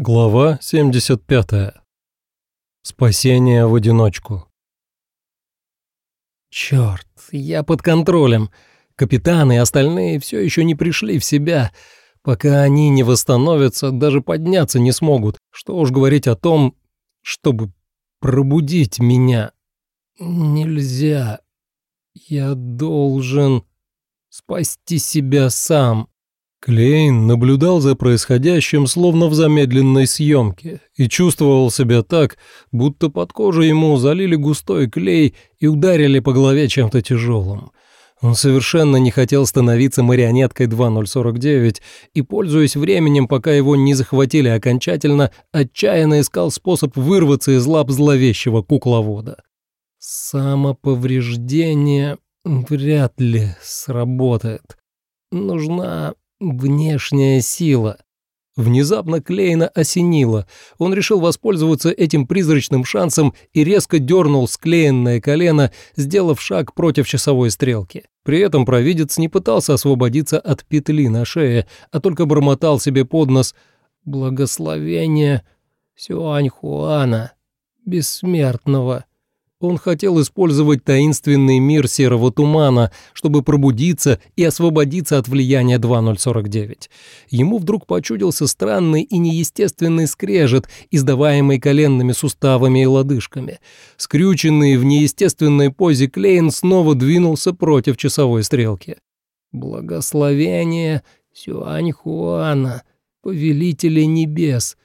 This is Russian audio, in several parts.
Глава 75. Спасение в одиночку. Черт, я под контролем. Капитан и остальные все еще не пришли в себя. Пока они не восстановятся, даже подняться не смогут. Что уж говорить о том, чтобы пробудить меня. Нельзя. Я должен спасти себя сам. Клейн наблюдал за происходящим словно в замедленной съемке и чувствовал себя так, будто под кожу ему залили густой клей и ударили по голове чем-то тяжелым. Он совершенно не хотел становиться марионеткой 2049 и, пользуясь временем, пока его не захватили окончательно, отчаянно искал способ вырваться из лап зловещего кукловода. Самоповреждение вряд ли сработает. Нужна Внешняя сила. Внезапно Клейна осенило. Он решил воспользоваться этим призрачным шансом и резко дернул склеенное колено, сделав шаг против часовой стрелки. При этом провидец не пытался освободиться от петли на шее, а только бормотал себе под нос «Благословение Сюаньхуана, бессмертного». Он хотел использовать таинственный мир серого тумана, чтобы пробудиться и освободиться от влияния 2049. Ему вдруг почудился странный и неестественный скрежет, издаваемый коленными суставами и лодыжками. Скрюченный в неестественной позе Клейн снова двинулся против часовой стрелки. «Благословение Сюаньхуана, повелителя небес»,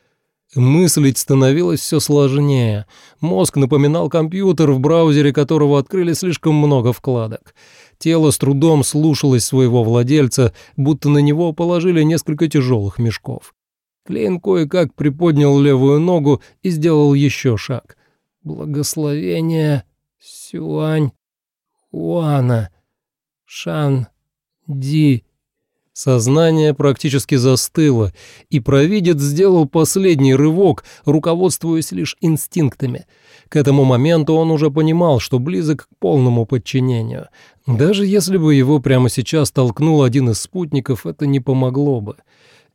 Мыслить становилось все сложнее. Мозг напоминал компьютер, в браузере которого открыли слишком много вкладок. Тело с трудом слушалось своего владельца, будто на него положили несколько тяжелых мешков. Клейн кое-как приподнял левую ногу и сделал еще шаг. «Благословение Сюань Хуана Шан Ди Сознание практически застыло, и провидец сделал последний рывок, руководствуясь лишь инстинктами. К этому моменту он уже понимал, что близок к полному подчинению. Даже если бы его прямо сейчас толкнул один из спутников, это не помогло бы.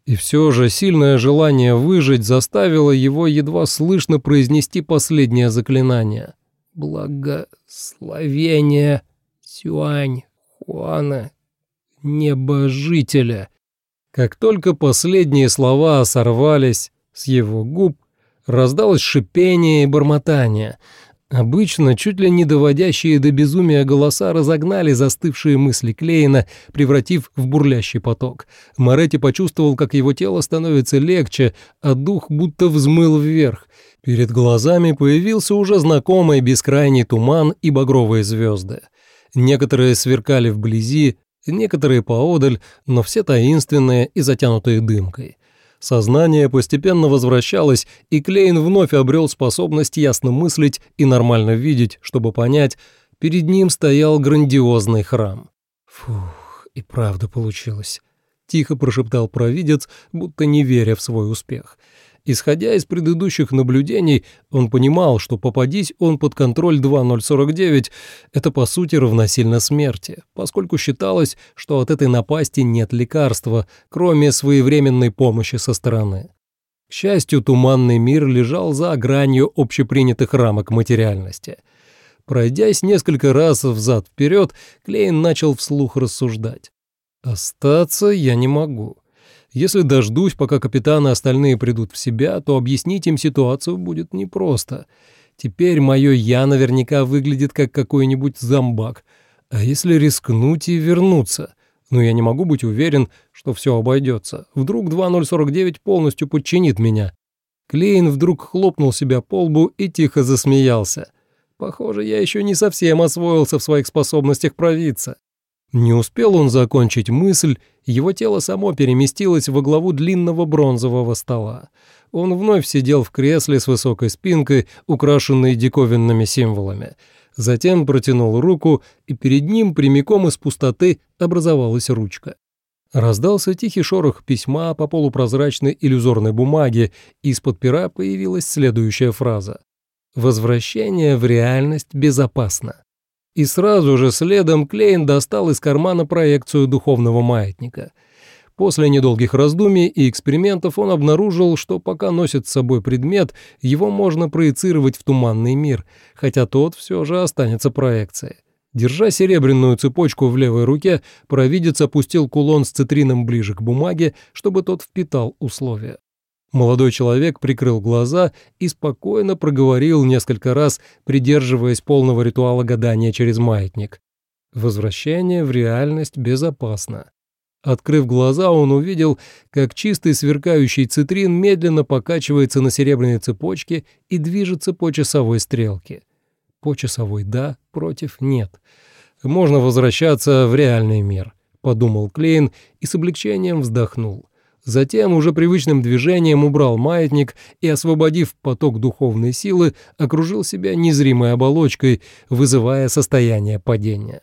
И все же сильное желание выжить заставило его едва слышно произнести последнее заклинание. «Благословение Сюань Хуана небожителя. Как только последние слова сорвались с его губ, раздалось шипение и бормотание. Обычно, чуть ли не доводящие до безумия голоса разогнали застывшие мысли Клейна, превратив в бурлящий поток. Моретти почувствовал, как его тело становится легче, а дух будто взмыл вверх. Перед глазами появился уже знакомый бескрайний туман и багровые звезды. Некоторые сверкали вблизи, некоторые поодаль, но все таинственные и затянутые дымкой. Сознание постепенно возвращалось, и Клейн вновь обрел способность ясно мыслить и нормально видеть, чтобы понять, перед ним стоял грандиозный храм. «Фух, и правда получилось», — тихо прошептал провидец, будто не веря в свой успех. Исходя из предыдущих наблюдений, он понимал, что попадись он под контроль 2049, это по сути равносильно смерти, поскольку считалось, что от этой напасти нет лекарства, кроме своевременной помощи со стороны. К счастью, туманный мир лежал за гранью общепринятых рамок материальности. Пройдясь несколько раз взад-вперед, Клейн начал вслух рассуждать. «Остаться я не могу». Если дождусь, пока капитан и остальные придут в себя, то объяснить им ситуацию будет непросто. Теперь мое «я» наверняка выглядит как какой-нибудь зомбак. А если рискнуть и вернуться? Но я не могу быть уверен, что все обойдется. Вдруг 2049 полностью подчинит меня. Клейн вдруг хлопнул себя по лбу и тихо засмеялся. Похоже, я еще не совсем освоился в своих способностях провидца. Не успел он закончить мысль, его тело само переместилось во главу длинного бронзового стола. Он вновь сидел в кресле с высокой спинкой, украшенной диковинными символами. Затем протянул руку, и перед ним прямиком из пустоты образовалась ручка. Раздался тихий шорох письма по полупрозрачной иллюзорной бумаге, и из-под пера появилась следующая фраза. «Возвращение в реальность безопасно». И сразу же следом Клейн достал из кармана проекцию духовного маятника. После недолгих раздумий и экспериментов он обнаружил, что пока носит с собой предмет, его можно проецировать в туманный мир, хотя тот все же останется проекцией. Держа серебряную цепочку в левой руке, провидец опустил кулон с цитрином ближе к бумаге, чтобы тот впитал условия. Молодой человек прикрыл глаза и спокойно проговорил несколько раз, придерживаясь полного ритуала гадания через маятник. Возвращение в реальность безопасно. Открыв глаза, он увидел, как чистый сверкающий цитрин медленно покачивается на серебряной цепочке и движется по часовой стрелке. По часовой «да», против «нет». «Можно возвращаться в реальный мир», — подумал Клейн и с облегчением вздохнул. Затем уже привычным движением убрал маятник и, освободив поток духовной силы, окружил себя незримой оболочкой, вызывая состояние падения.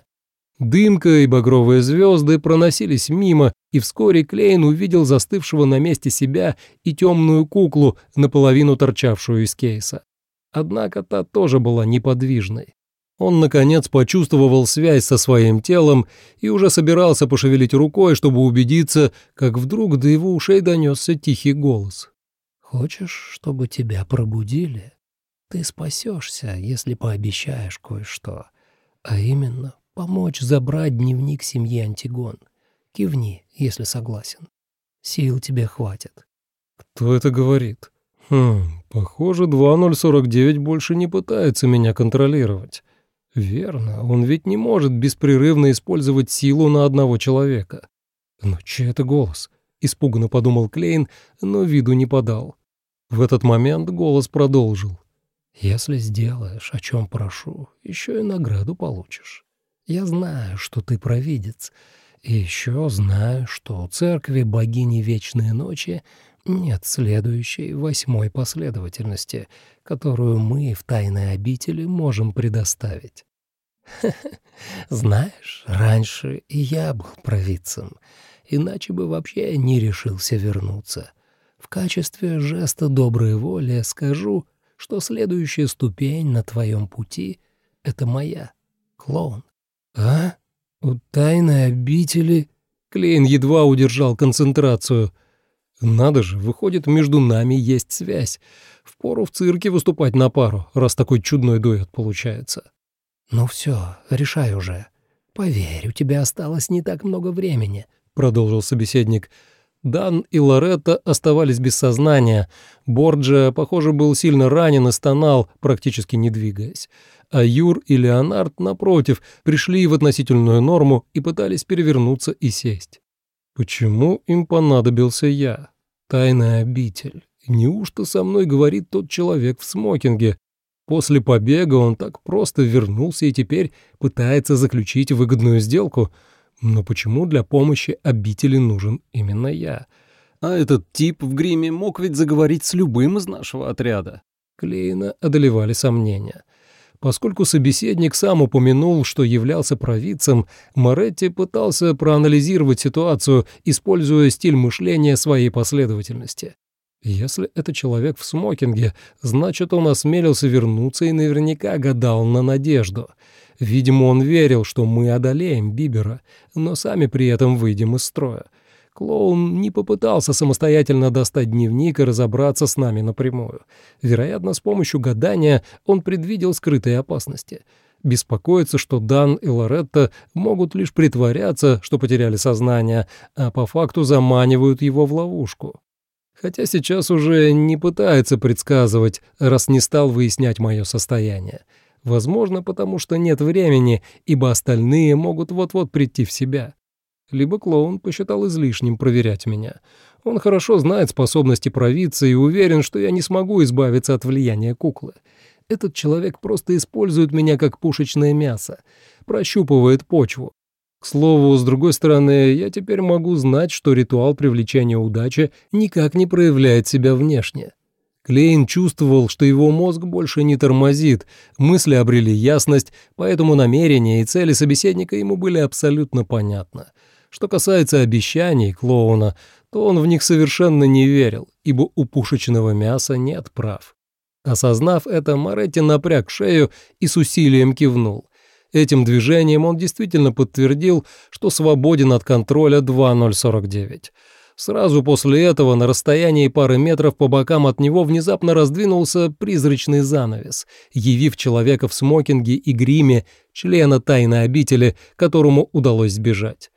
Дымка и багровые звезды проносились мимо, и вскоре Клейн увидел застывшего на месте себя и темную куклу, наполовину торчавшую из кейса. Однако та тоже была неподвижной. Он, наконец, почувствовал связь со своим телом и уже собирался пошевелить рукой, чтобы убедиться, как вдруг до его ушей донесся тихий голос. «Хочешь, чтобы тебя пробудили? Ты спасешься, если пообещаешь кое-что, а именно помочь забрать дневник семьи Антигон. Кивни, если согласен. Сил тебе хватит. Кто это говорит? Хм, похоже, 2049 больше не пытается меня контролировать. Верно, он ведь не может беспрерывно использовать силу на одного человека. Но чей это голос? Испуганно подумал Клейн, но виду не подал. В этот момент голос продолжил. «Если сделаешь, о чем прошу, еще и награду получишь. Я знаю, что ты провидец, и еще знаю, что у церкви богини Вечной Ночи нет следующей восьмой последовательности, которую мы в тайной обители можем предоставить. Знаешь, раньше и я был провидцем, иначе бы вообще не решился вернуться. В качестве жеста доброй воли скажу, что следующая ступень на твоем пути — это моя, клоун. «А? У тайной обители...» Клейн едва удержал концентрацию. «Надо же, выходит, между нами есть связь. Впору в цирке выступать на пару, раз такой чудной дуэт получается». «Ну все, решай уже. Поверь, у тебя осталось не так много времени», — продолжил собеседник. Дан и Лоретта оставались без сознания. Борджа, похоже, был сильно ранен и стонал, практически не двигаясь а Юр и Леонард, напротив, пришли в относительную норму и пытались перевернуться и сесть. Почему им понадобился я? Тайный обитель. Неужто со мной говорит тот человек в смокинге? После побега он так просто вернулся и теперь пытается заключить выгодную сделку. Но почему для помощи обители нужен именно я? А этот тип в гриме мог ведь заговорить с любым из нашего отряда. Клейна одолевали сомнения. Поскольку собеседник сам упомянул, что являлся провидцем, Моретти пытался проанализировать ситуацию, используя стиль мышления своей последовательности. Если это человек в смокинге, значит, он осмелился вернуться и наверняка гадал на надежду. Видимо, он верил, что мы одолеем Бибера, но сами при этом выйдем из строя. Клоун не попытался самостоятельно достать дневник и разобраться с нами напрямую. Вероятно, с помощью гадания он предвидел скрытые опасности. Беспокоится, что Дан и Лоретта могут лишь притворяться, что потеряли сознание, а по факту заманивают его в ловушку. Хотя сейчас уже не пытается предсказывать, раз не стал выяснять мое состояние. Возможно, потому что нет времени, ибо остальные могут вот-вот прийти в себя либо клоун посчитал излишним проверять меня. Он хорошо знает способности провидца и уверен, что я не смогу избавиться от влияния куклы. Этот человек просто использует меня как пушечное мясо, прощупывает почву. К слову, с другой стороны, я теперь могу знать, что ритуал привлечения удачи никак не проявляет себя внешне. Клейн чувствовал, что его мозг больше не тормозит, мысли обрели ясность, поэтому намерения и цели собеседника ему были абсолютно понятны. Что касается обещаний клоуна, то он в них совершенно не верил, ибо у пушечного мяса нет прав. Осознав это, Моретти напряг шею и с усилием кивнул. Этим движением он действительно подтвердил, что свободен от контроля 2049. Сразу после этого на расстоянии пары метров по бокам от него внезапно раздвинулся призрачный занавес, явив человека в смокинге и гриме, члена тайной обители, которому удалось сбежать.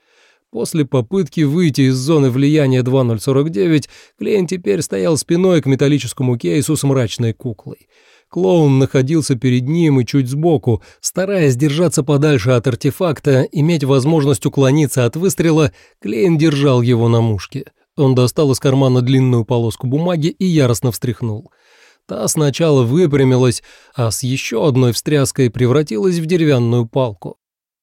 После попытки выйти из зоны влияния 2049, Клейн теперь стоял спиной к металлическому кейсу с мрачной куклой. Клоун находился перед ним и чуть сбоку, стараясь держаться подальше от артефакта, иметь возможность уклониться от выстрела, Клейн держал его на мушке. Он достал из кармана длинную полоску бумаги и яростно встряхнул. Та сначала выпрямилась, а с еще одной встряской превратилась в деревянную палку.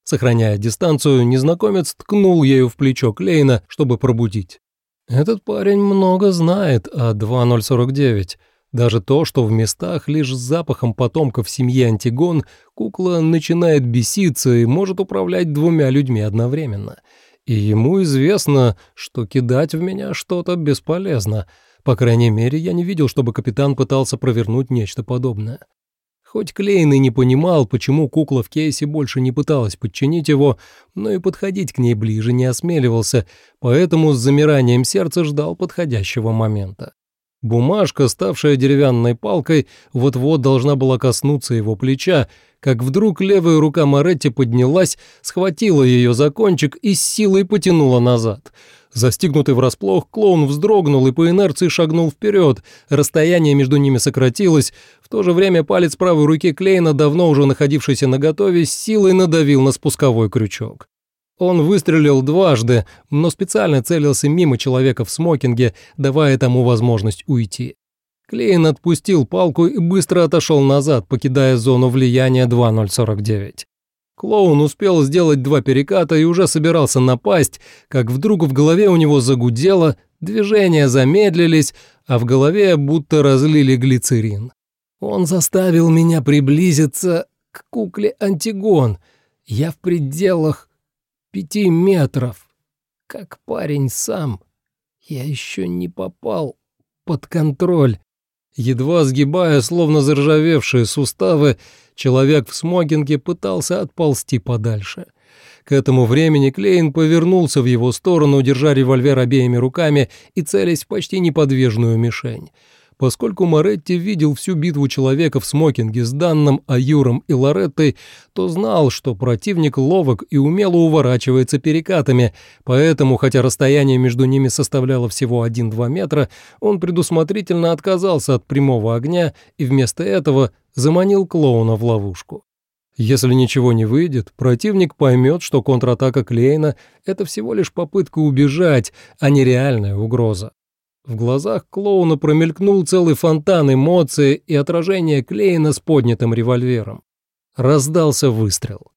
Сохраняя дистанцию, незнакомец ткнул ею в плечо Клейна, чтобы пробудить. «Этот парень много знает о 2049. Даже то, что в местах лишь с запахом потомков семьи Антигон кукла начинает беситься и может управлять двумя людьми одновременно. И ему известно, что кидать в меня что-то бесполезно. По крайней мере, я не видел, чтобы капитан пытался провернуть нечто подобное. Хоть Клейн и не понимал, почему кукла в кейсе больше не пыталась подчинить его, но и подходить к ней ближе не осмеливался, поэтому с замиранием сердца ждал подходящего момента. Бумажка, ставшая деревянной палкой, вот-вот должна была коснуться его плеча, как вдруг левая рука Моретти поднялась, схватила ее за кончик и с силой потянула назад. Застигнутый врасплох, клоун вздрогнул и по инерции шагнул вперед. Расстояние между ними сократилось. В то же время палец правой руки Клейна, давно уже находившийся наготове, с силой надавил на спусковой крючок. Он выстрелил дважды, но специально целился мимо человека в смокинге, давая тому возможность уйти. Клейн отпустил палку и быстро отошел назад, покидая зону влияния 2049. Клоун успел сделать два переката и уже собирался напасть, как вдруг в голове у него загудело, движения замедлились, а в голове будто разлили глицерин. Он заставил меня приблизиться к кукле Антигон. Я в пределах пяти метров. Как парень сам. Я еще не попал под контроль. Едва сгибая, словно заржавевшие суставы, человек в смокинге пытался отползти подальше. К этому времени Клейн повернулся в его сторону, держа револьвер обеими руками и целясь в почти неподвижную мишень. Поскольку Моретти видел всю битву человека в смокинге с Данном, Аюром и Лореттой, то знал, что противник ловок и умело уворачивается перекатами, поэтому, хотя расстояние между ними составляло всего 1-2 метра, он предусмотрительно отказался от прямого огня и вместо этого заманил клоуна в ловушку. Если ничего не выйдет, противник поймет, что контратака Клейна — это всего лишь попытка убежать, а не реальная угроза. В глазах клоуна промелькнул целый фонтан эмоций и отражение Клейна с поднятым револьвером. Раздался выстрел.